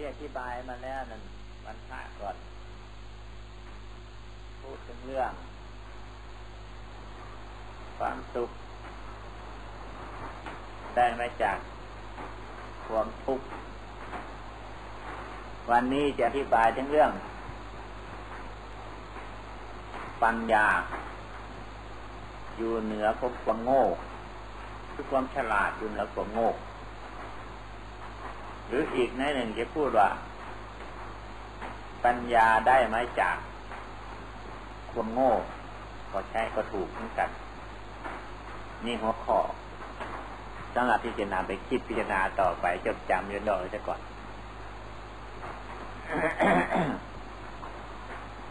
ที่อธิบายมาแล้วนั่นมันพระก่อน พูดถึงเรื่อง ความสุข ได้มาจากความทุกข์วันนี้จะอธิบายถึงเรื่อง ปัญญา อยู่เหนือความโง่ คือความฉลาดอยู่เหนือความโง่ หรืออีกในหนึ่งจะพูดว่า ปัญญาได้ไหมจากความโง่ ก็ใช่ก็ถูกเหมือนกัน นี่หัวข้อสำหรับพิจารณาไปคิดพิจารณาต่อไปจดจำยืนดอยซะก่อน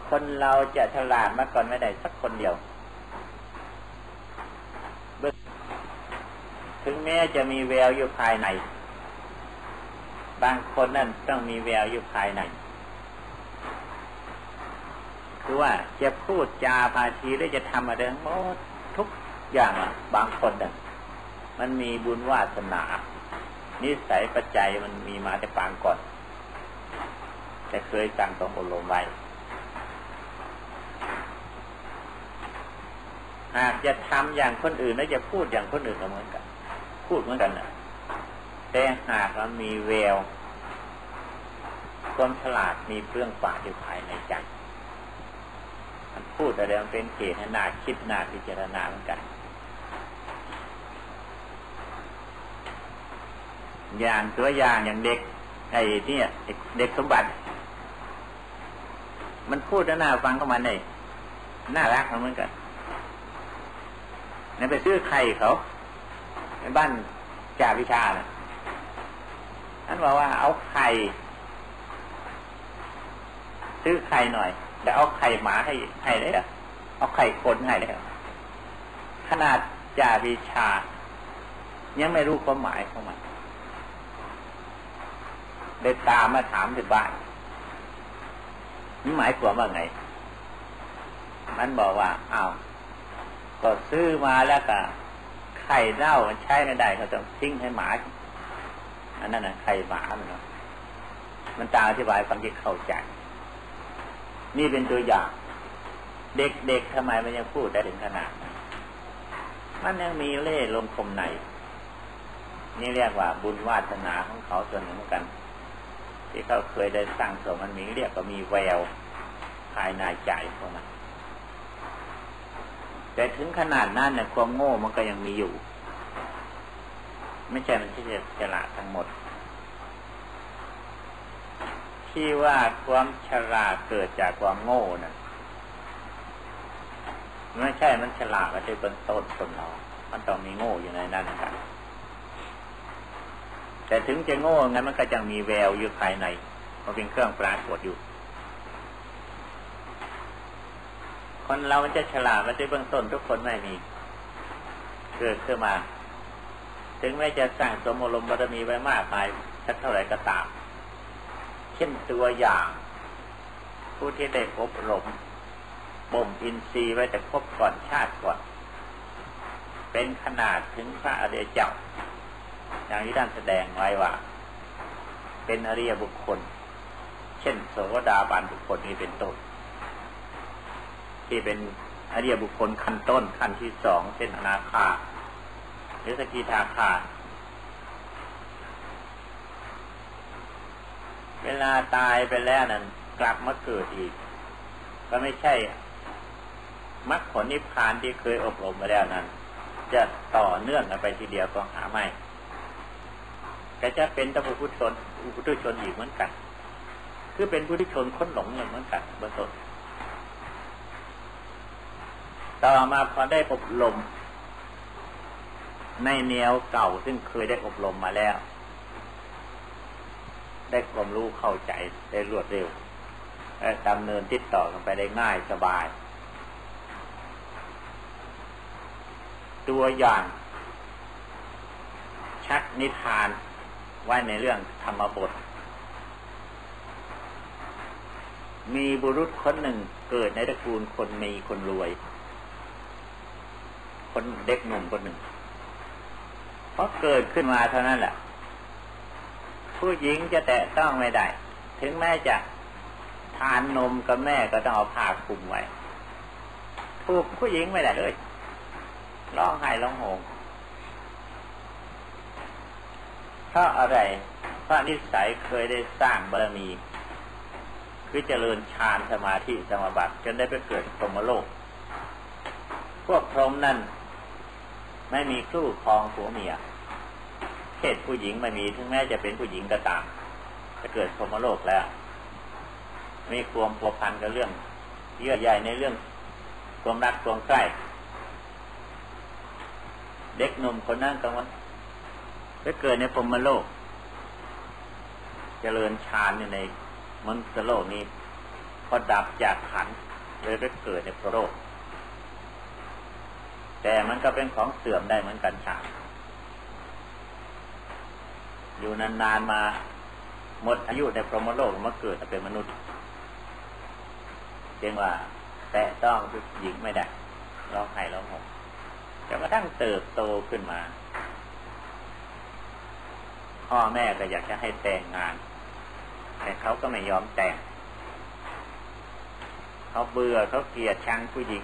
คนเราจะฉลาดมาก่อนไม่ได้สักคนเดียวถึงแม้จะมีแววอยู่ภายใน บางคนนั่นต้องมีแววอยู่ภายในคือว่าจะพูดจาภาชีหรือจะทำอะไรหมดทุกอย่างบางคนน่ะมันมีบุญวาสนา นิสัยปัจจัยมันมีมาแต่ปางก่อน แต่เคยสั่งตรงอบรมไว้หากจะทำอย่างคนอื่นแล้วจะพูดอย่างคนอื่นก็เหมือนกัน พูดเหมือนกันนะ แต่หากเรามีแวว ความฉลาดมีเปรื่องป่าอยู่ภายในใจมันพูดอะไรมันเป็นเหตุให้นาคิดนาพิจารณาเหมือนกัน อย่างตัวอย่างอย่างเด็กไอ้นี่เด็กสมบัติ มันพูดแล้วน่าฟังก็มันเลยน่ารักเหมือนกันนี่ไปซื้อไข่เขาในบ้านจ่าวิชาเนะ ท่านบอกว่าเอาไข่ซื้อไข่หน่อย แล้วเอาไข่หมาให้ให้ได้หรอเอาไข่คนให้ได้หรอขนาดจ่าวิชา ยังไม่รู้ความหมายของมันเดินตามมาถามถึงบ้านนี่หมายความว่าไง มันบอกว่าอ้าวก็ซื้อมาแล้วก็ไข่เน่ามันใช้ไม่ได้เขาต้องทิ้งให้หมา อันนั้นนะไข่หมาเนาะมันตามอธิบายความที่เข้าใจ นี่เป็นตัวอย่าง เด็กๆทำไมมันยังพูดได้ถึงขนาดนั้นมันยังมีเล่ห์ลมคมใน นี่เรียกว่าบุญวาสนาของเขาส่วนหนึ่งเหมือนกัน ที่เขาเคยได้สร้างสมมันมีเรียกว่ามีแววภายในใจของมันแต่ถึงขนาดนั้นเนี่ยความโง่มันก็ยังมีอยู่ ไม่ใช่มันที่จะฉลาดทั้งหมด ที่ว่าความฉลาดเกิดจากความโง่นะ่ะไม่ใช่มันฉลาดมาที่เป็นต้นคนเรา มันต้องมีโง่อยู่ในนั้นนะครับแต่ถึงจะโง่งั้นมันก็จะมีแววอยู่ภายในมันเป็นเครื่องปรากฏอยู่ คนเรามันจะฉลาดมันจะเบื้องต้นทุกคนไม่มี เกิดขึ้นมา ถึงแม้จะสร้างสมอารมณ์บารมีไว้มากมายสักเท่าไหร่ก็ตาม เช่นตัวอย่าง ผู้ที่ได้อบรมบ่มอินทรีย์ไว้แต่ครบก่อนชาติก่อน เป็นขนาดถึงพระอริยเจ้า อย่างที่ท่านแสดงไว้ว่า เป็นอริยบุคคล เช่นโสดาบันบุคคลนี้เป็นต้นที่เป็นอริยบุคคลขั้นต้นขั้นที่สองเป็นอนาคา หรือสกิทาคาเวลาตายไปแล้วนั้นกลับมาเกิดอีก ก็ไม่ใช่มรรคผลนิพพานที่เคยอบรมมาแล้วนั้น จะต่อเนื่องกันไปทีเดียวก็หาไม่ก็จะเป็นตะพุทธชนพุทธชนอีกเหมือนกัน คือเป็นพุทธชนค้นหลงเหมือนกันเบื้องต้นต่อมาพอได้อบรม ในแนวเก่าซึ่งเคยได้อบรมมาแล้ว ได้ความรู้เข้าใจได้รวดเร็วและดำเนินติดต่อกันไปได้ง่ายสบาย ตัวอย่าง ชักนิทานไว้ในเรื่องธรรมบท มีบุรุษคนหนึ่งเกิดในตระกูลคนมีคนรวย คนเด็กหนุ่มคนหนึ่ง พอเกิดขึ้นมาเท่านั้นแหละผู้หญิงจะแตะต้องไม่ได้ ถึงแม้จะทานนมกับแม่ก็ต้องเอาผ้าคลุมไว้ถูกผู้หญิงไม่ได้เลยร้องไห้ร้องโหงเพราะอะไรเพราะนิสัยเคยได้สร้างบารมีคือเจริญฌานสมาธิสมาบัติจนได้ไปเกิดพรหมโลก พวกพรหมนั่น ไม่มีคู่ครองผัวเมียเพศผู้หญิงไม่มีถึงแม้จะเป็นผู้หญิงก็ตามจะเกิดพมโลกแล้ว มีความผัวพันกับเรื่อง เยื่อใยในเรื่องความรักความใกล้เด็กหนุ่มคนนั้นก็ว่าจะเกิดในพมโลกเจริญฌานอยู่ในมนุษย์โลกนี้พอดับจากขันเลยไปเกิดในพระโลก แต่มันก็เป็นของเสื่อมได้เหมือนกันฌานอยู่นานๆมาหมดอายุในพรหมโลกมาเกิดเป็นมนุษย์เรียกว่า แต่ต้องผู้หญิงไม่ได้ร้องไห้ร้องห่มจนกระทั่งเติบโตขึ้นมา พ่อแม่ก็อยากจะให้แต่งงาน แต่เขาก็ไม่ยอมแต่ง เขาเบื่อเขาเกลียดชังผู้หญิง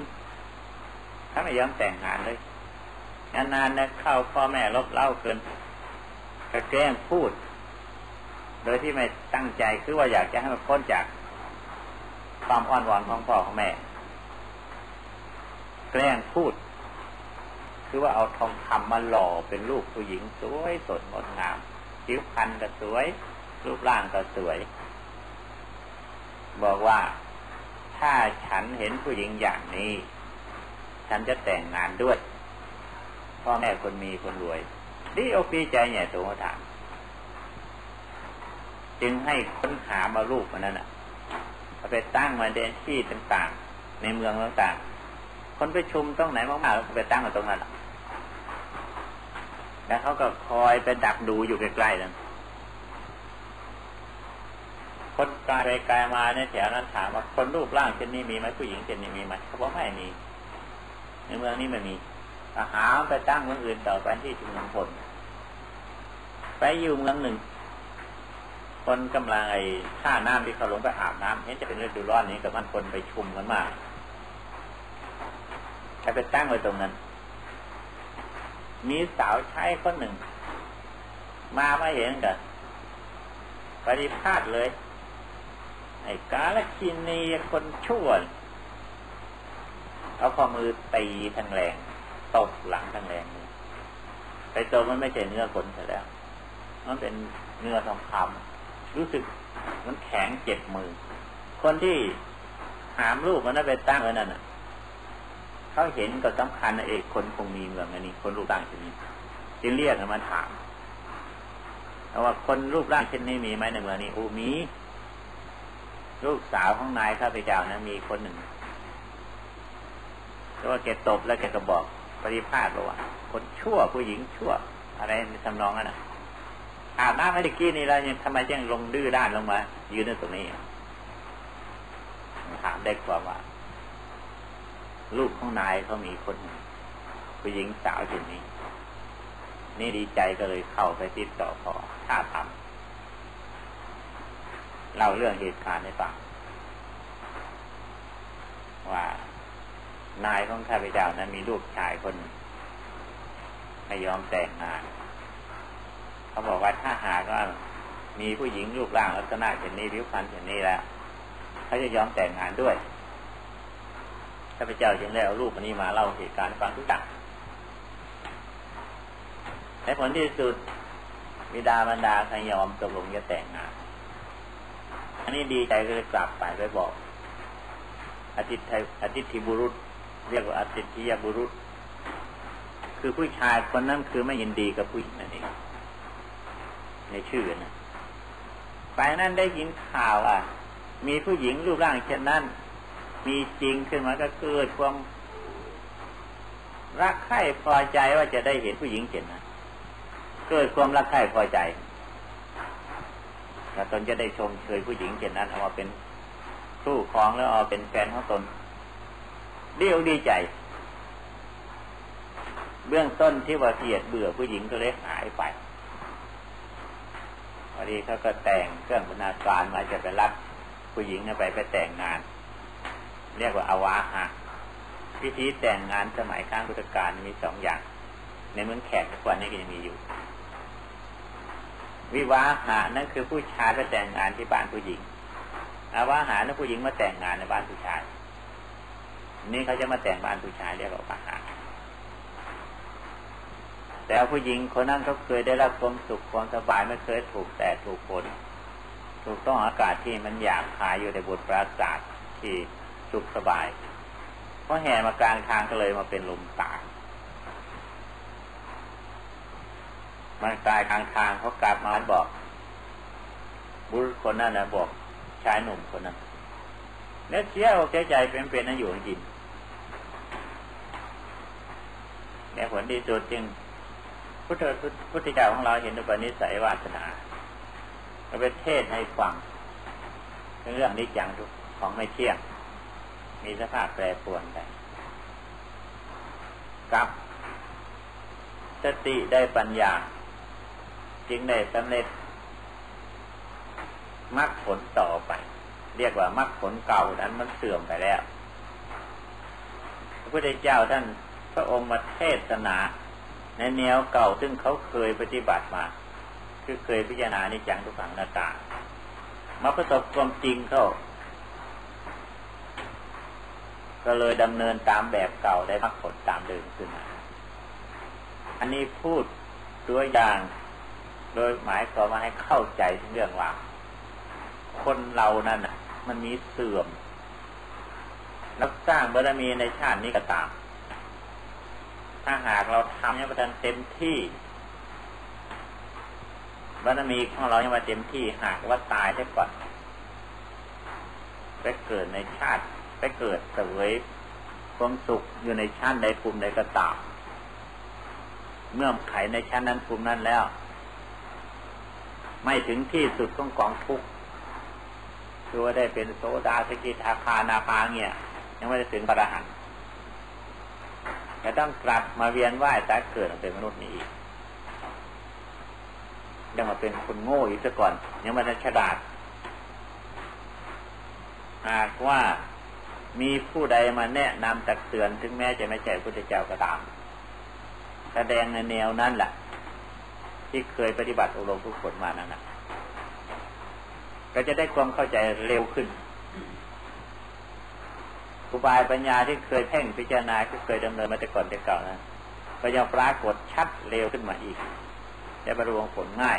เขาไม่ยอมแต่งงานเลยนานๆนะเข้าพ่อแม่ลบเล่าเกินก็แกล้งพูด โดยที่ไม่ตั้งใจคือว่าอยากจะให้มันพ้นจากความอ้อนหวอนของพ่อของแม่ แกล้งพูด คือว่าเอาทองคำมาหล่อเป็นลูกผู้หญิงสวยสดงดงามผิวพรรณก็สวย รูปร่างก็สวย บอกว่าถ้าฉันเห็นผู้หญิงอย่างนี้ ฉันจะแต่งงานด้วย พ่อแม่คนมีคนรวยดีอกดีใจเนี่ยตัวถามจึงให้ค้นหามาลูกมันนั่นอะเอาไปตั้งมาเดนที่ต่างๆในเมืองต่างๆคนไปชุมตรงไหนมากๆแล้วไปตั้งมาตรงนั้นแล้วเขาก็คอยไปดักดูอยู่ใกล้ๆนั้นคนกายไปกายมาในแถวนั้นถามว่าคนรูปร่างเช่นนี้มีไหมผู้หญิงเช่นนี้มีไหมเขาบอกไม่มี เมืองนี้ไม่มีหาไปตั้งเมืองอื่นต่อไปที่ชุมพลไปอยู่เมืองหนึ่ง คนกำลังไอ้ท่าน้ำที่เขาลงไปอาบน้ำนี่จะเป็นฤดูร้อนนี้กับมันคนไปชุมกันมากใครไปตั้งไว้ตรงนั้น มีสาวใช้คนหนึ่ง มาไม่เห็นกันปฏิพาทเลย ไอ้กาลคินีคนชั่ว เอาข้อมือตีทางแรงตบหลังทางแรงไปตัวมันไม่ใช่เนื้อคนเสียแล้ว มันเป็นเนื้อทองคำรู้สึกมันแข็งเจ็บมือ คนที่หามรูปมันไปตั้งไว้นั่นอะเขาเห็นก็สำคัญนะเอกคนคงมีเมืองอันนี้ คนรูปร่างเช่นนี้จึงเรียกมาถามแต่ว่าคนรูปร่างเช่นนี้มีไหมในเมืองนี้อูมี ลูกสาวของนายข้าพเจ้านะมีคนหนึ่ง แต่ว่าแกตบแล้วแกก็บอกปฏิภาณบอกว่า คนชั่วผู้หญิงชั่ว อะไรทำนองนั้นอะอาบน้ำไม่ได้กี้นี่แล้วยังทำไมยังลงดื้อด้านลงมายืนในตรงนี้ถามได้กว่าว่า ลูกของนายเขามีคนผู้หญิงสาวคนนี้ นี่ดีใจก็เลยเข้าไปติดต่อพอถ้าทำเล่าเรื่องเหตุการณ์ให้ฟังว่า นายของข้าพเจ้านั้นมีลูกชายคนไม่ยอมแต่งงาน เขาบอกว่าถ้าหากว่ามีผู้หญิงรูปร่างลักษณะเช่นนี้ผิวพรรณเช่นนี้แล้วเขาจะยอมแต่งงานด้วยข้าพเจ้าจึงได้เอารูปนนี้มาเล่าเหตุการณ์ฟังทุกอย่างในผลที่สุดมิดาบรรดาใครยอมตกลงจะแต่งงาน อันนี้ดีใจก็เลยกลับไปไปบอกอาทิตย์อาทิตย์ทิบุรุษ เรียกว่าอาทิทิยบุรุษ คือผู้ชายคนนั้นคือไม่ยินดีกับผู้หญิงนั่นเองในชื่อนะไปนั่นได้ยินข่าวอะ มีผู้หญิงรูปร่างเช่นนั้น มีจริงขึ้นมาก็เกิดความรักใคร่พอใจว่าจะได้เห็นผู้หญิงเช่นนั้นเกิดความรักใคร่พอใจแล้วตนจะได้ชมเชยผู้หญิงเช่นนั้นเอามาเป็นคู่ครองแล้วเอาเป็นแฟนของตน ดีอกดีใจ เบื้องต้นที่ว่าเกลียดเบื่อผู้หญิงก็เลยหายไปดีเขาก็แต่งเครื่องบรรณาการมาจะไปรับผู้หญิงไปไปแต่งงาน เรียกว่าอาวาหะพิธีแต่งงานสมัยข้างพุทธกาลมีสองอย่าง ในเมืองแขกทุกวันนี้ก็ยังมีอยู่ วิวาหานั่นคือผู้ชายไปแต่งงานที่บ้านผู้หญิง อาวาหานั่นผู้หญิงมาแต่งงานในบ้านผู้ชาย นี่เขาจะมาแต่งบ้านผู้ชายเรียกว่าปะหาแต่ผู้หญิงคนนั้นเขาเคยได้รับความสุขความสบายไม่เคยถูกแต่ถูกฝนถูกต้องอากาศที่มันหยาบคายอยู่ในบุตรปราศาสตร์ที่สุขสบายเพราะแห่มากลางทางก็เลยมาเป็นลมตายมันตายกลางทางเขากลับมาบอก บุรุษคนนั้นนะบอกชายหนุ่มคนนั้นเนื้อเชี่ยวใจใจเป็นๆนั่นอยู่จริง ในผลที่สุดจึงพุทธพุทธเจ้าของเราเห็นอุปนิสัยวาสนาก็เป็นเทศให้ฟังเรื่องนี้จังทุกของไม่เที่ยง มีสภาพแปรปรวนไปกับสติได้ปัญญา จึงได้สำเร็จมรรคผลต่อไป เรียกว่ามรรคผลเก่านั้นมันเสื่อมไปแล้ว พระพุทธเจ้าท่าน พระองค์มาเทศนาในแนวเก่าซึ่งเขาเคยปฏิบัติมา คือเคยพิจารณาในจังทุกขังนาตามาประสบความจริงเขาก็เลยดำเนินตามแบบเก่าได้พักผลตามเดิมขึ้นมา อันนี้พูดตัวอย่างโดยหมายความว่าให้เข้าใจเรื่องว่า คนเรานั่นน่ะ มันมีเสื่อม รับสร้างบารมีในชาตินี้ก็ตาม ถ้าหากเราทำยังไม่ทันเต็มที่บารมีของเรายังไม่เต็มที่หากว่าตายได้ก่อนไปเกิดในชาติ ไปเกิดเสวยความสุขอยู่ในชั้นใดภูมิใดก็ตามเมื่อไขในชั้นนั้นภูมินั้นแล้ว ไม่ถึงที่สุดของกองทุกข์คือว่าได้เป็นโสดาสกิทาคานาคาเนี่ย ยังไม่ได้ถึงปรหันต์ จะต้องกลับมาเวียนว่ายตายเกิดเป็นมนุษย์นี้อีกยังมาเป็นคนโง่อีกซะก่อน ยังมาฉลาดหากว่ามีผู้ใดมาแนะนำตักเตือนถึงแม้จะไม่ใช่พุทธเจ้าก็ตาม แสดงในแนวนั้นแหละที่เคยปฏิบัติอบรมทุกคนมานั่นนะก็จะได้ความเข้าใจเร็วขึ้น อุบายปัญญาที่เคยเพ่งพิจารณาที่เคยดำเนินมาแต่ก่อนแต่เก่านะก็ยังปรากฏชัดเร็วขึ้นมาอีกจะบรรลุผลง่าย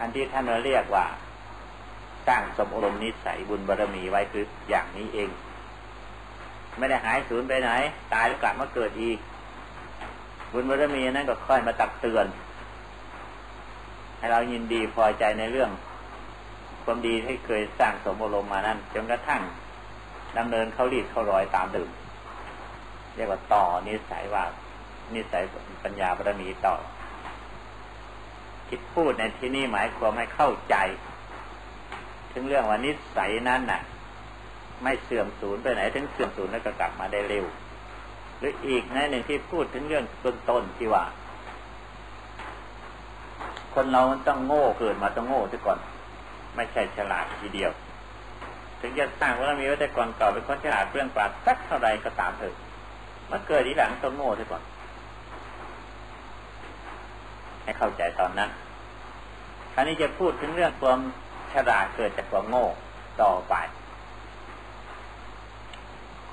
อันที่ท่านเรียกว่าสร้างสมอารมณ์นิสัยบุญบารรมีไว้คืออย่างนี้เอง ไม่ได้หายสูญไปไหน ตายแล้วกลับมาเกิดอีก บุญบารรมีนั้นก็ค่อยมาตักเตือน ให้เรายินดีพอใจในเรื่องความดีที่เคยสร้างสมอารมณ์มานั้นจนกระทั่ง ดำเนินเขารีดเขารอยตามดื่มเรียกว่าต่อนิสัยว่า นิสัยปัญญาบารมีต่อ คิดพูดในที่นี้หมายความให้เข้าใจ ถึงเรื่องว่านิสัยนั้นน่ะ ไม่เสื่อมสูญไปไหน ถึงเสื่อมสูญแล้วก็กลับมาได้เร็ว หรืออีกในหนึ่งที่พูดถึงเรื่องต้นต้นที่ว่า คนเราต้องโง่เกิดมาต้องโง่ซะก่อน ไม่ใช่ฉลาดทีเดียว ถึงจะสร้างว่ามีไว้แต่ก่อนเก่าเป็นคนฉลาดเรื่องปราดสักเท่าไรก็ตามเถอะมันเกิดทีหลังต้องโง่ซะก่อน ให้เข้าใจตอนนั้นคราวนี้จะพูดถึงเรื่องความฉลาดเกิดจากความโง่ต่อไป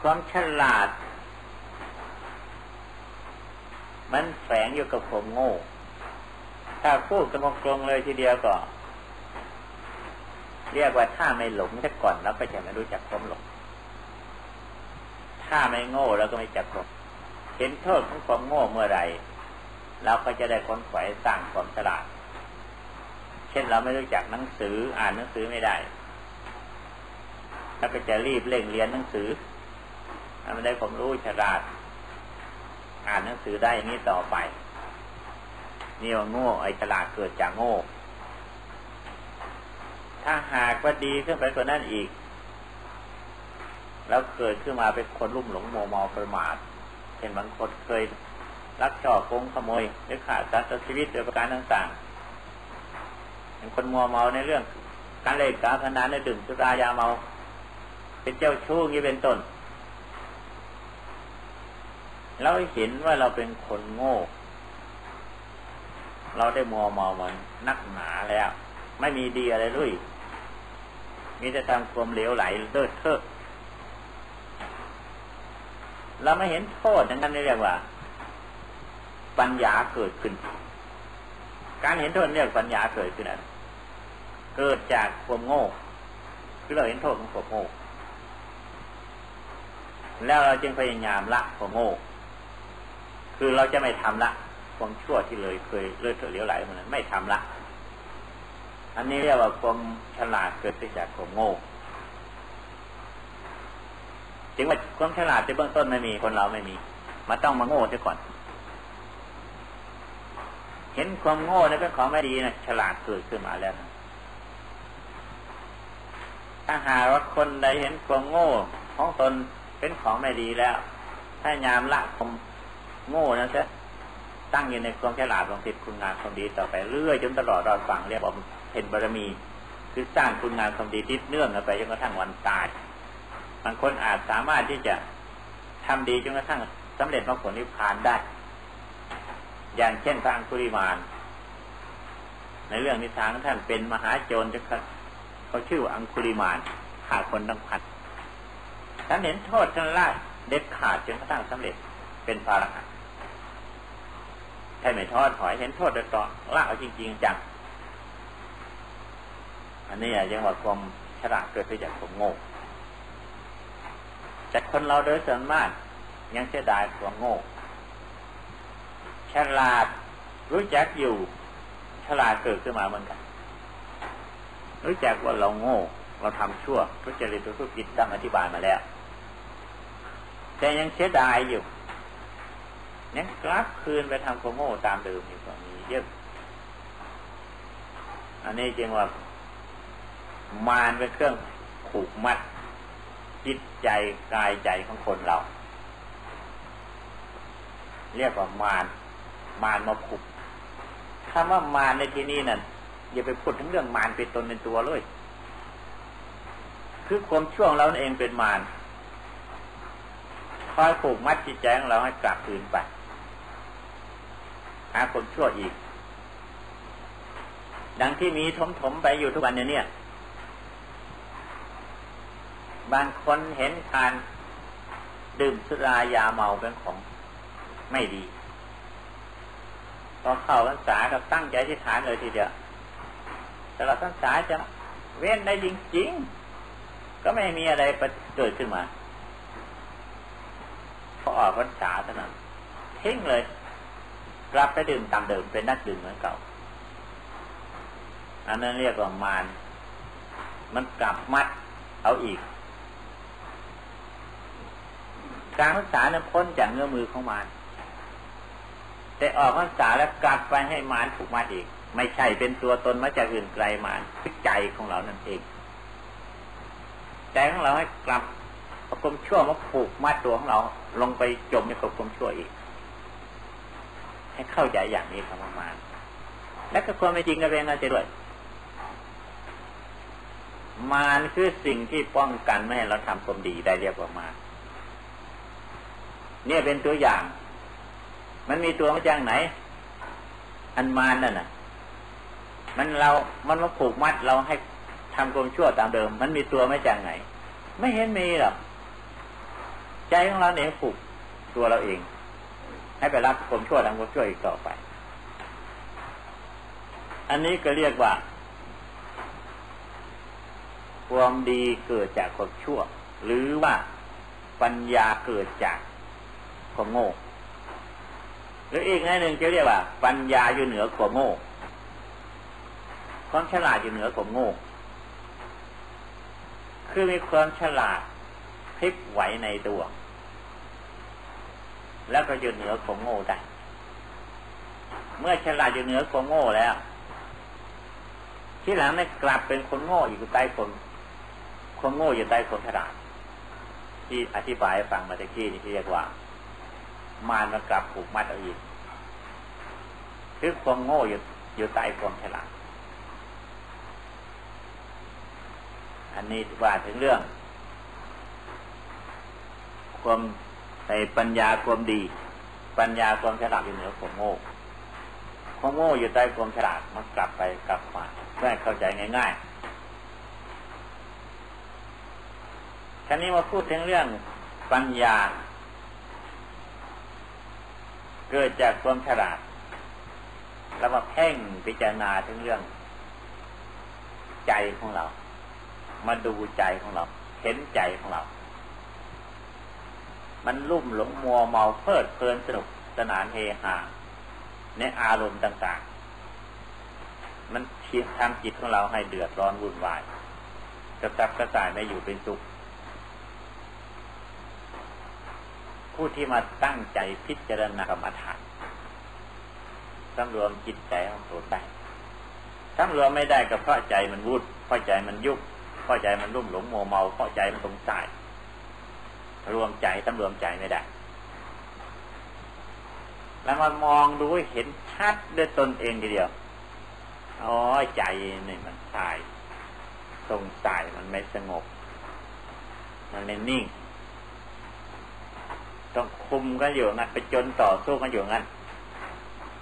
ความฉลาด มันแฝงอยู่กับความโง่ ถ้าพูดกันตรงๆเลยทีเดียวก็ เรียกว่าถ้าไม่หลงแต่ก่อนเราก็จะไม่รู้จักความหลง ถ้าไม่โง่เราก็ไม่จักความเห็นโทษของความโง่เมื่อไรเราก็จะได้ค้นขวายสร้างความฉลาด เช่นเราไม่รู้จักหนังสืออ่านหนังสือไม่ได้เราก็จะรีบเร่งเรียนหนังสือถ้าไม่ได้ความรู้ฉลาด อ่านหนังสือได้อย่างนี้ต่อไปนี่ว่าโง่ไอ้ฉลาดเกิดจากโง่ ถ้าหากว่าดีขึ้นไปกว่านั้นอีก แล้วเกิดขึ้นมาเป็นคนรุ่มหลงโมเมาประมาทเห็นบางคนเคยรักชอโกงขโมยหรือขาดสัตว์ชีวิตโดยประการต่างๆเป็นคนมัวเมาในเรื่อง การเล่นการพนันในดื่มสุรายาเมา เป็นเจ้าชู้ยี่เป็นต้นเราเห็นว่าเราเป็นคนโง่ เราได้มัวเมามันนักหนาแล้ว ไม่มีดีอะไรด้วย มีแต่ทำความเหลวไหลเลิศเทอะเราไม่เห็นโทษดังนั้นเรียกว่า ปัญญาเกิดขึ้น การเห็นโทษเรียกปัญญาเกิดขึ้นนะเกิดจากความโง่คือเราเห็นโทษของความโง่แล้วเราจึงพยายามละความโง่คือเราจะไม่ทำละความชั่วที่เลยเคยเลื่อนเถอเหลวไหลมันนั้นไม่ทำละ อันนี้เรียกว่าความฉลาดเกิดจากความโง่ถึงว่าความฉลาดในเบื้องต้นไม่มีคนเราไม่มีมาต้องมาโง่ซะก่อน เห็นความโง่ในเป็นของไม่ดีนะฉลาดเกิดขึ้นมาแล้วนะถ้าหาว่าคนใดเห็นความโง่ของตนเป็นของไม่ดีแล้วถ้ายามละความโง่นั้นจะตั้งอยู่ในความฉลาดของติดคุณงามความดีต่อไปเรื่อยจนตลอดรอดฝังเรียกว่า เห็นบารมี คือสร้างคุณงามความดีติดเนื่องกันไปจนกระทั่งวันตาย บางคนอาจสามารถที่จะทำดีจนกระทั่งสำเร็จมรรคผลนิพพานได้ อย่างเช่นพระอังคุริมานในเรื่องนิทานท่านเป็นมหาโจรจะเขาชื่อว่าอังคุริมานฆ่าคนตั้งพันท่านเห็นโทษท่านละเด็ดขาดจนกระทั่งสำเร็จเป็นพาระใช่ไม่ทอดถอยเห็นโทษโดยต่อละเอาจริง ๆจัง อันนี้ยังว่าความฉลาดเกิดขึ้นจากความโง่แต่คนเราโดยส่วนมากยังเสียดายความโง่ ฉลาดรู้จักอยู่ ฉลาดเกิดขึ้นมาเหมือนกัน รู้จักว่าเราโง่ เราทำชั่วทุจริตทุจริตดังอธิบายมาแล้ว แต่ยังเสียดายอยู่ยังกลับคืนไปทำความโง่ตามเดิมอยู่ตรงนี้เยอะอันนี้จึงว่า มารเป็นเครื่องผูกมัดจิตใจกายใจของคนเรา เรียกว่ามารมารมาผูกคำว่ามารในที่นี้นั่นอย่าไปพูดถึงเรื่องมารเป็นตนเป็นตัวเลย คือความช่วงเราเองเป็นมารคอยผูกมัดจิตใจของเราให้กลับคืนไปหาคนชั่วอีก ดังที่มีถมถมไปอยู่ทุกวันเนี่ย บางคนเห็นการดื่มสุรายาเมาเป็นของไม่ดี พอเข้าพรรษาก็ตั้งใจที่ฐานเลยทีเดียวแต่เราพรรษาจะเว้นได้จริงๆ ก็ไม่มีอะไรเกิดขึ้นมาพอออกพรรษาเท่านั้นทิ้งเลย กลับไปดื่มตามเดิมเป็นนักดื่มเหมือนเก่า อันนั้นเรียกว่ามารมันกลับมัดเอาอีก การรักษาเนี่ยพ้นจากเงื้อมือของมารแต่ออกพรรษาแล้วกลับไปให้มารถูกมาอีก ไม่ใช่เป็นตัวตนมาจากอื่นไกลมารคือใจของเรานั่นเองใจของเราให้กลับเอาความชั่วมาผูกมัดตัวของเรา ลงไปจมในกับความชั่วอีก ให้เข้าใจอย่างนี้ครับมารและก็ความจริงก็เป็นอะไรด้วยมารคือสิ่งที่ป้องกันไม่ให้เราทำความดีได้เรียกว่ามาร เนี่ยเป็นตัวอย่าง มันมีตัวมาจากไหน อันมานั่นน่ะ มันเรา มันมาผูกมัดเราให้ทำความชั่วตามเดิม มันมีตัวมาจากไหน ไม่เห็นมีหรอก ใจของเราเองผูกตัวเราเอง ให้ไปรับความชั่วทำความชั่วอีกต่อไป อันนี้ก็เรียกว่าความดีเกิดจากความชั่ว หรือว่าปัญญาเกิดจาก ความโง่ หรืออีกในหนึ่งจะเรียกว่า ปัญญาอยู่เหนือความโง่ ความฉลาดอยู่เหนือความโง่ คือมีความฉลาดพลิกไหวในตัวแล้วก็อยู่เหนือความโง่ได้ เมื่อฉลาดอยู่เหนือความโง่แล้ว ที่หลังไม่กลับเป็นคนโง่อยู่ใต้คนคนโง่อยู่ใต้คนฉลาดที่อธิบายฟังมาตะกี้นี่ที่เรียกว่า มารมันกลับผูกมัดเอาอีกคือความโง่อยู่อยู่ใต้ความฉลาด อันนี้ว่าถึงเรื่อง ความในปัญญาความดี ปัญญาความฉลาดอยู่เหนือความโง่ความโง่อยู่ใต้ความฉลาดมันกลับไปกลับมาเพื่อเข้าใจง่ายๆทีนี้มาพูดถึงเรื่องปัญญา เกิดจากความฉลาดแล้วมาเพ่งพิจารณาถึงเรื่อง ใจของเรา มาดูใจของเรา เห็นใจของเรา มันลุ่มหลงมัวเมาเพลิดเพลินสนุกสนานเฮฮาในอารมณ์ต่างๆ มันทำจิตของเราให้เดือดร้อนวุ่นวายกระซับกระส่ายไม่อยู่เป็นสุข ผู้ที่มาตั้งใจพิจารณากรรมฐานสำรวมจิตใจของตนได้สำรวมไม่ได้ก็เพราะใจมันวุ่นเพราะใจมันยุบเพราะใจมันรุ่มหลงโมเมาเพราะใจมันสงสัยรวมใจสำรวมใจไม่ได้ แล้วมามองดูเห็นชัดด้วยตนเองทีเดียวอ๋อใจนี่มันสายสงสัยมันไม่สงบ มันไม่นิ่ง ต้องคุมกันอยู่งั้นไปจนต่อสู้กันอยู่งั้น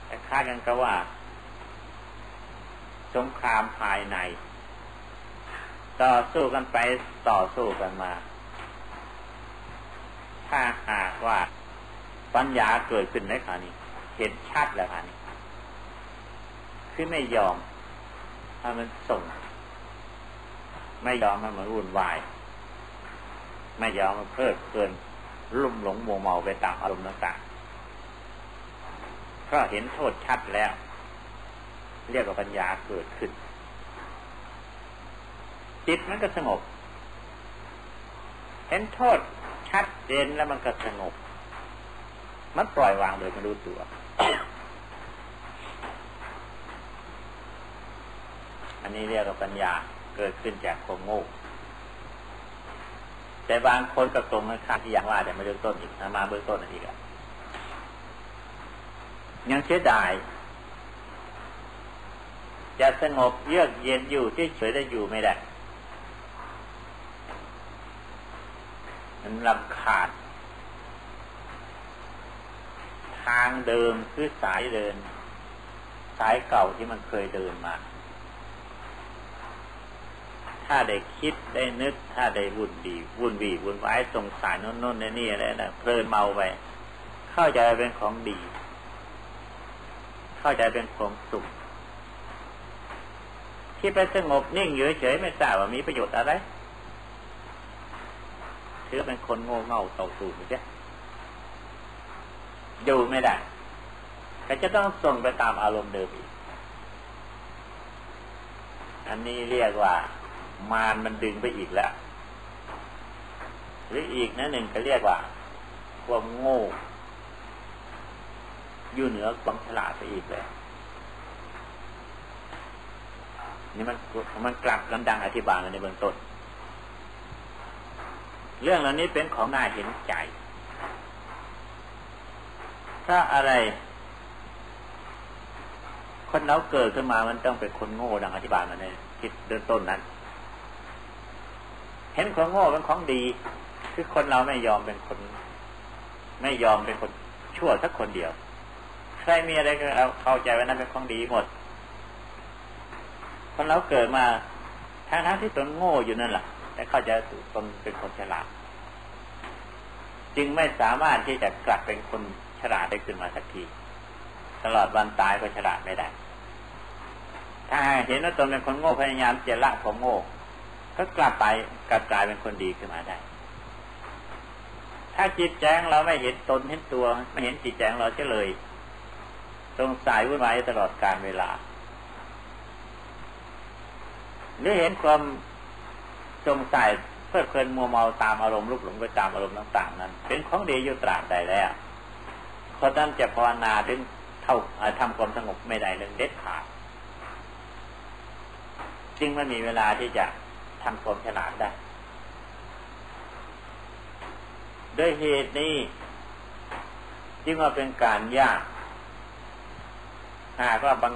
แต่ค่ากันก็ว่า สงครามภายใน ต่อสู้กันไปต่อสู้กันมา ถ้าหากว่าปัญญาเกิดขึ้นในขานี้ เห็นชัดแล้วขานี้คือไม่ยอมถ้ามันส่ง ไม่ยอมมันมันวุ่นวาย ไม่ยอมมันเพลิดเพลิน ลุ่มหลงโมเมาไปตามอารมณ์ต่างๆก็เห็นโทษชัดแล้ว เรียกว่าปัญญาเกิดขึ้น จิตมันก็สงบ เห็นโทษชัดเจนแล้วมันก็สงบ มันปล่อยวางโดยไม่รู้ตัว อันนี้เรียกว่าปัญญาเกิดขึ้นจากความโง่ แต่บางคนก็ตรงกันข้ามที่อย่างว่าแต่ไม่เริ่มต้นอีกมาเบื้องต้นอีกอะยังเสียดายจะสงบเยือกเย็นอยู่ที่เฉยได้อยู่ไม่ได้มันลำขาด ทางเดิมคือสายเดิน สายเก่าที่มันเคยเดินมา ถ้าได้คิดได้นึก ถ้าได้วุ่นดีวุ่นวีวุ่นวายสงสายโน่นๆนี่อะไรนะเพลินเมาไปเข้าใจเป็นของดี เข้าใจเป็นของสุขที่ไปสงบนิ่งเฉยไม่ทราบว่ามีประโยชน์อะไรถือเป็นคนโง่เง่าเต่าตูดใช่อยู่ไม่ได้ก็จะต้องส่งไปตามอารมณ์เดิมอีก อันนี้เรียกว่า มารมันดึงไปอีกแล้ว หรืออีกนั่นหนึ่งก็เรียกว่า ความโง่อยู่เหนือความฉลาดไปอีกเลยนี่มันมันกลับกันดังอธิบายในเบื้องต้น เรื่องเหล่านี้เป็นของน่าเห็นใจ ถ้าอะไร คนเราเกิดขึ้นมามันต้องเป็นคนโง่ดังอธิบายมาในคิดเดินต้นนั้น เห็นคนโง่เป็นของดี คือคนเราไม่ยอมเป็นคน ไม่ยอมเป็นคนชั่วสักคนเดียว ใครมีอะไรก็เอาเข้าใจว่านั้นเป็นของดีหมด คนเราเกิดมาทั้งทั้งที่ตนโง่อยู่นั่นแหละแต่เข้าใจตนเป็นคนฉลาด จึงไม่สามารถที่จะกลับเป็นคนฉลาดได้ขึ้นมาสักที ตลอดวันตายก็ฉลาดไม่ได้ ถ้าเห็นว่าตนเป็นคนโง่พยายามเจละผมโง่ ก็กลับไปกลับกลายเป็นคนดีขึ้นมาได้ ถ้าจิตแจ้งเราไม่เห็นตนเห็นตัว ไม่เห็นจิตแจ้งเราเฉลยตรงสายวุ่นวายตลอดการเวลาหรือเห็นความสงสัยเพื่อเพลินมัวเมาตามอารมณ์ลุกหลงไปตามอารมณ์ต่างๆนั้น เป็นของดีอยู่ตราบใดแล้วคนนั้นจะภาวนาถึงเท่าทำความสงบไม่ได้เรื่องเด็ดขาด จึงไม่มีเวลาที่จะ ทำความฉลาดได้ ด้วยเหตุนี้จึงว่าเป็นการยาก หากว่าบาง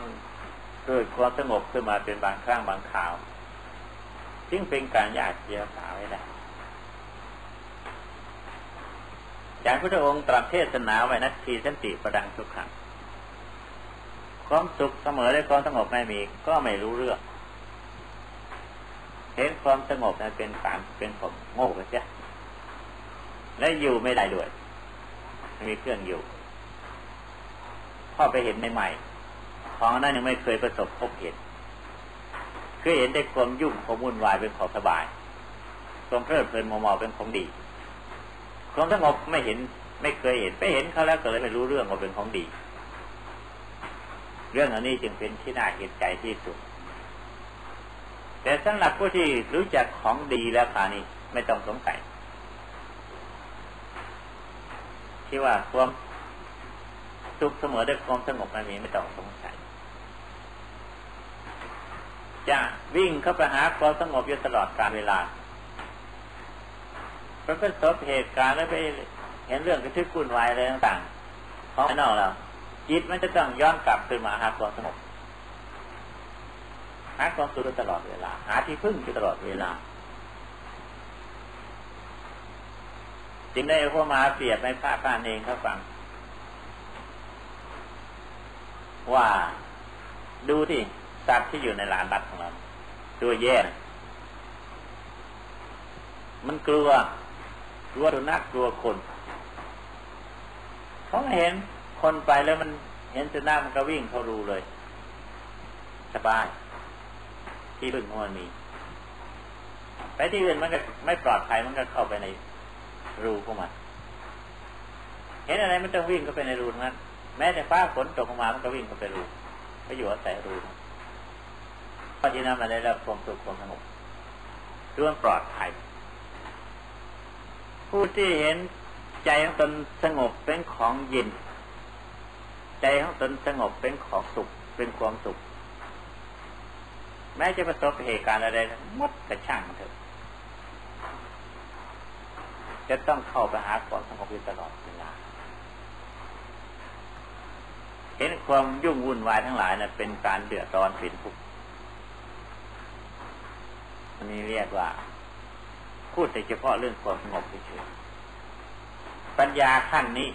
เกิดความสงบขึ้นมาเป็นบางครั้งบางคราว จึงเป็นการยากเจียสาวไว้ได้จากพระองค์ตรัสเทศนาไว้นัทีสันติประดังทุกขังความสุขเสมอและความสงบไม่มีก็ไม่รู้เรื่อง เห็นความสงบนั้นเป็นการเป็นผมโง่ไปเสียและอยู่ไม่ได้ด้วยไม่มีเครื่องอยู่พ่อไปเห็นใหม่ๆของนั้นยังไม่เคยประสบพบเห็นเคยเห็นได้ความยุ่งความวุ่นวายเป็นของสบายความเพลิดเพลินมอมอเป็นของดีความสงบไม่เห็นไม่เคยเห็นไม่เห็นเขาแล้วก็เลยไม่รู้เรื่องว่าเป็นของดี เรื่องอันนี้จึงเป็นที่น่าเห็นใจที่สุด แต่สำหรับผู้ที่รู้จักของดีแล้วค่ะนี่ไม่ต้องสงสัยที่ว่าความสุขเสมอด้วยความสงบมันมีไม่ต้องสงสัยจะวิ่งเข้าไปหาความสงบอยู่ตลอดกาลเวลาเพราะเป็นสบเหตุการณ์แล้วไปเห็นเรื่องกระทึกกุ่นวายอะไรต่างๆของนอกเราจิตมันจะต้องย้อนกลับขึ้นมาหาความสงบ หาความสุขตลอดเวลา หาที่พึ่งอยู่ตลอดเวลาจึงได้พวกมาเปรียบในพระการเองเขาฟัง ว่าดูที่สัตว์ที่อยู่ในลานบัดของเราตัวแย่ มันกลัว กลัวสุนัขกลัวคนเขาเห็นคนไปแล้วมันเห็นสุนัขมันก็วิ่งเขารูเลย สบาย ที่พึ่งของมันมีไปที่อื่นมันก็ไม่ปลอดภัยมันก็เข้าไปในรูของมัน เห็นอะไรมันต้องวิ่งเข้าไปในรูนั้น แม้แต่ฟ้าฝนตกลงมามันก็วิ่งเข้าไปรูไปอยู่อาศัยรูเพราะที่นั้นมันได้รับความสุขความสงบร่วมปลอดภัยผู้ที่เห็นใจของตนสงบเป็นของเย็น ใจของตนสงบเป็นของสุขเป็นความสุข แม้จะประสบเหตุการณ์อะไรมดกระช่างเถอะจะต้องเข้าไปหาความสงบอยู่ตลอดเวลา เห็นความยุ่งวุ่นวายทั้งหลายนะ่ะเป็นการเดือดร้อนเป็นทุกข์อันนี้เรียกว่า พูดแต่เฉพาะเรื่องความสงบเฉยปัญญาขั้นนี้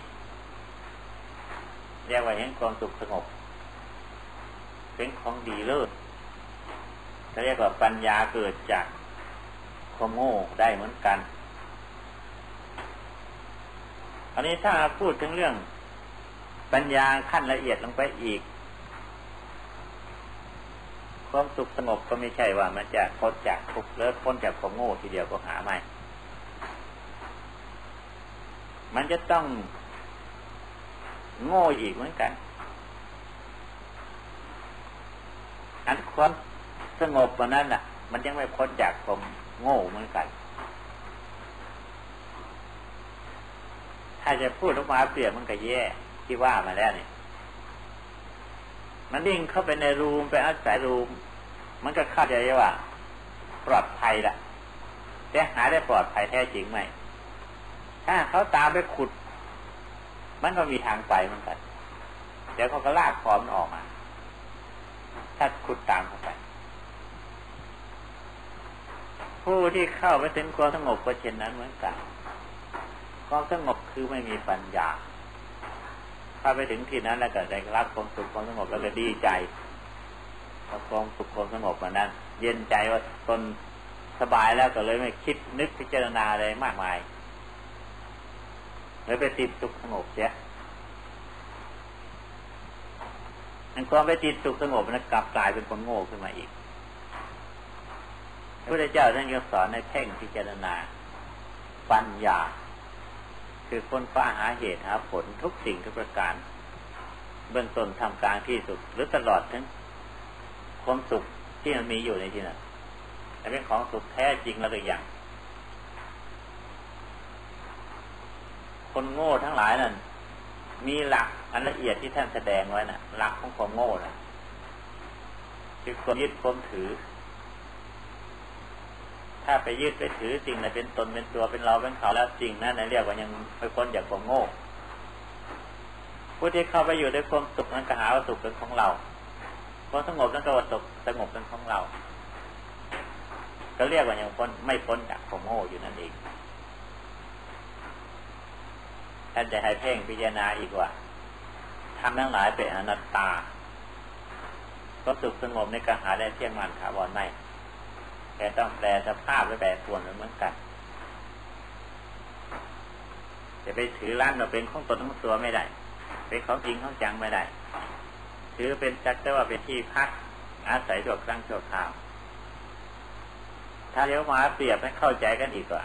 เรียกว่าเห็นความสุขสงบ เป็นของดีเลิศ เรียกว่าปัญญาเกิดจากความโง่ได้เหมือนกัน อันนี้ถ้าพูดถึงเรื่องปัญญาขั้นละเอียดลงไปอีก ความสุขสงบก็ไม่ใช่ว่ามันจะพ้นจากทุกข์เลิศพ้นจากความโง่ทีเดียวก็หาไม่ มันจะต้องโง่อีกเหมือนกัน อันความ สงบวันนั้นน่ะ มันยังไม่พ้นจากความโง่เหมือนกัน ถ้าจะพูดออกมาเปรียบมันก็แย่ที่ว่ามาแล้วเนี่ย มันดิ่งเข้าไปในรูมไปอาศัยรูม มันก็คาดใจว่า ปลอดภัยละแต่หาได้ปลอดภัยแท้จริงไหม ถ้าเขาตามไปขุด มันก็มีทางไปเหมือนกัน เดี๋ยวเขาก็ลากคอมออกมา ถ้าขุดตามเข้าไป ผู้ที่เข้าไปถึงความสงบก็เช่นนั้นเหมือนกันความสงบคือไม่มีปัญญา ถ้าไปถึงที่นั้นแล้วก็ได้รับความสุขความสงบแล้วก็ดีใจความสุขความสงบมานั้น เย็นใจว่าตนสบายแล้วก็เลยไม่คิดนึกพิจารณาอะไรมากมายเลยไปติดสุขสงบเสียอันความไปติดสุขสงบนั้นกลับกลายเป็นคนโง่ขึ้นมาอีก พระพุทธเจ้าท่านก็สอนในเพ่งพิจารณา ปัญญา คือค้นคว้าหาเหตุหาผลทุกสิ่งทุกประการ เบื้องต้นทำกลางที่สุดหรือตลอดทั้งความสุขที่มันมีอยู่ในที่นั้นเป็นของสุขแท้จริงแล้วหรือยังคนโง่ทั้งหลายนั่นมีหลักอันละเอียดที่ท่านแสดงไว้นะ่ะ หลักของความโง่นะ่ะคือความยึดความถือ ถ้าไปยึดไปถือสิ่งไหนเป็นตนเป็นตัวเป็นเราเป็นเขาแล้วสิ่งนั้นเรียกว่ายังไปพ้นจากความโง่ผู้ที่เข้าไปอยู่ในความสุขนั้นก็หาว่าสุขเป็นของเราความสงบนั้นก็ว่าสุขสงบเป็นของเรา ก็เรียกว่ายังพ้นไม่พ้นจากความโง่อยู่นั่นเองท่านจะให้เพ่งพิจารณาอีกว่าทำทั้งหลายเป็นอนัตตาก็สุขสงบในการหาได้เที่ยงมันถาวรไม่ แต่ต้องแปลสภาพและแปรปรวนเหมือนกันจะไปถือร้านเราเป็นของตนของตัวไม่ได้เป็นของจริงของจังไม่ได้ถือเป็นจักแต่ว่าเป็นที่พัก อาศัยตัวครั้งชั่วคราว ถ้าเดี๋ยวมาเปรียบให้เข้าใจกันอีกว่า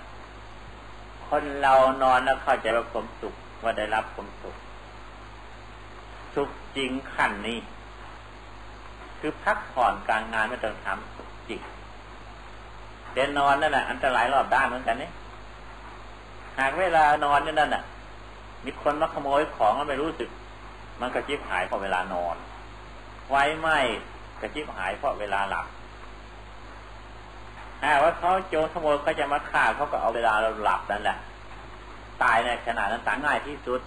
คนเรานอนแล้วเข้าใจว่าความสุขว่าได้รับความสุขสุขจริงขั้นนี้ คือพักผ่อนการงานไม่ต้องทำสุขจริง เดินนอนนั่นแหละอันตรายรอบด้านเหมือนกันนี่หากเวลานอนนี่นั่นน่ะ มีคนมาขโมยของแล้วไม่รู้สึก มันกระจิบหายพอเวลานอน ไว้ไหมกระจิบหายเพราะเวลาหลับหาว่าเขาโจรขโมยเขาจะมาฆ่าเขาก็เอาเวลาเราหลับนั่นแหละ ตายในขณะนั้นตายง่ายที่สุด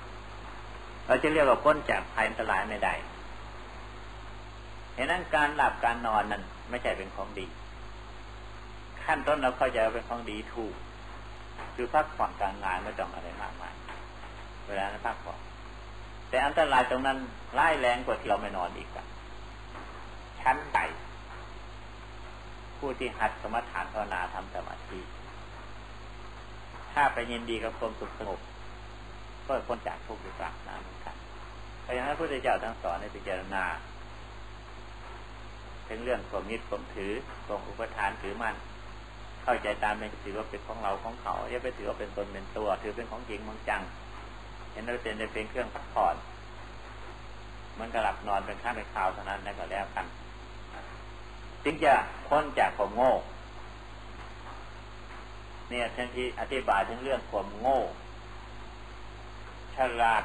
เราจะเรียกว่าพ้นจากภัยอันตรายไม่ได้เห็นนั้นการหลับการนอนนั้นไม่ใช่เป็นของดี ขั้นต้นเราเข้าใจว่าเป็นของดีถูก คือพักผ่อนกลารงานไม่ต้องอะไรมากมายเวลานั้นพักผ่อนแต่อันตรายตรงนั้นร้ายแรงกว่าที่เราไม่นอนอีกอะชั้นใดผู้ที่หัดสมถานภาวนาทำสมาธิถ้าไปยินดีกับความสุขสงบก็พ้นจากทุกข์หรือเปล่านะเหมือนกันเพราะฉะนั้นพระพุทธเจ้าทั้งสอนในพิจารณา ถึงเรื่องความยึดความถือความอุปทานถือมั่น เข้าใจตามเป็นถือว่าเป็นของเราของเขาอย่าไปถือว่าเป็นตนเป็นตัว ถือเป็นของจริงมังจังเห็นว่าเป็นเป็นเครื่องพักผ่อนมันกระหลับนอนเป็นข้างเป็นคราวเท่านั้นแล้วก็แล้วกันจึงจะพ้นจากความโง่ เนี่ยท่านที่อธิบายถึงเรื่องความโง่ฉลาด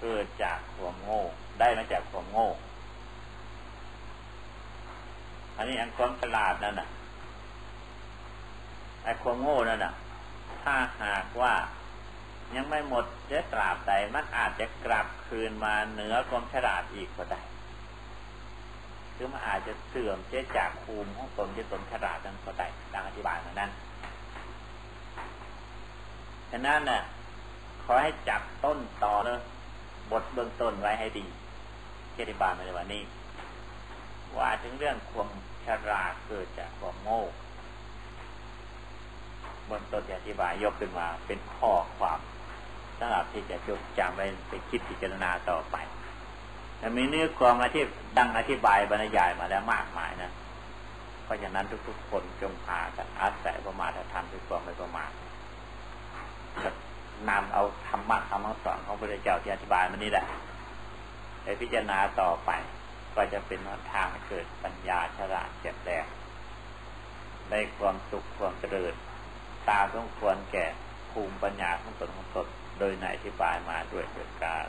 เกิดจากความโง่ ได้มาจากความโง่ อันนี้อันความฉลาดนั่นน่ะ อ้ความโง่นั่นน่ะ ถ้าหากว่ายังไม่หมดจะตราบใดมันอาจจะกลับคืนมาเหนือความฉลาดอีกก็ได้คือมันอาจจะเสื่อมเจ๊จากภูมิของตนที่ตนฉลาดนั้นก็ได้ดังอธิบายมานั้นฉะนั้นน่ะขอให้จับต้นต่อเลยบทเบื้องต้นไว้ให้ดีอธิบายมาในวันนี้ ว่าถึงเรื่องความฉลาดเกิดจากความโง่ บื้องต้นอธิบายยกขึ้นมา เป็นข้อความสำหรับที่จะจดจำไว้ไปคิดพิจารณาต่อไปแต่มีเนื้อความอธิดังอธิบายบรรยายมาแล้วมากมายนะเพราะฉะนั้นทุกๆคนจงพากันอาศัยประมาทธรรมด้วยความไม่ประมาทนำเอาธรรมะคำสอนของพระเจ้าที่อธิบายมานี่แหละไปพิจารณาต่อไป ก็จะเป็นทางเกิดปัญญาฉลาดเจ็บแดงได้ความสุขความเจริญ ตามต้องควรแก่ภูมิปัญญาของตนของตนโดยในอธิบายมาด้วยเหตุการ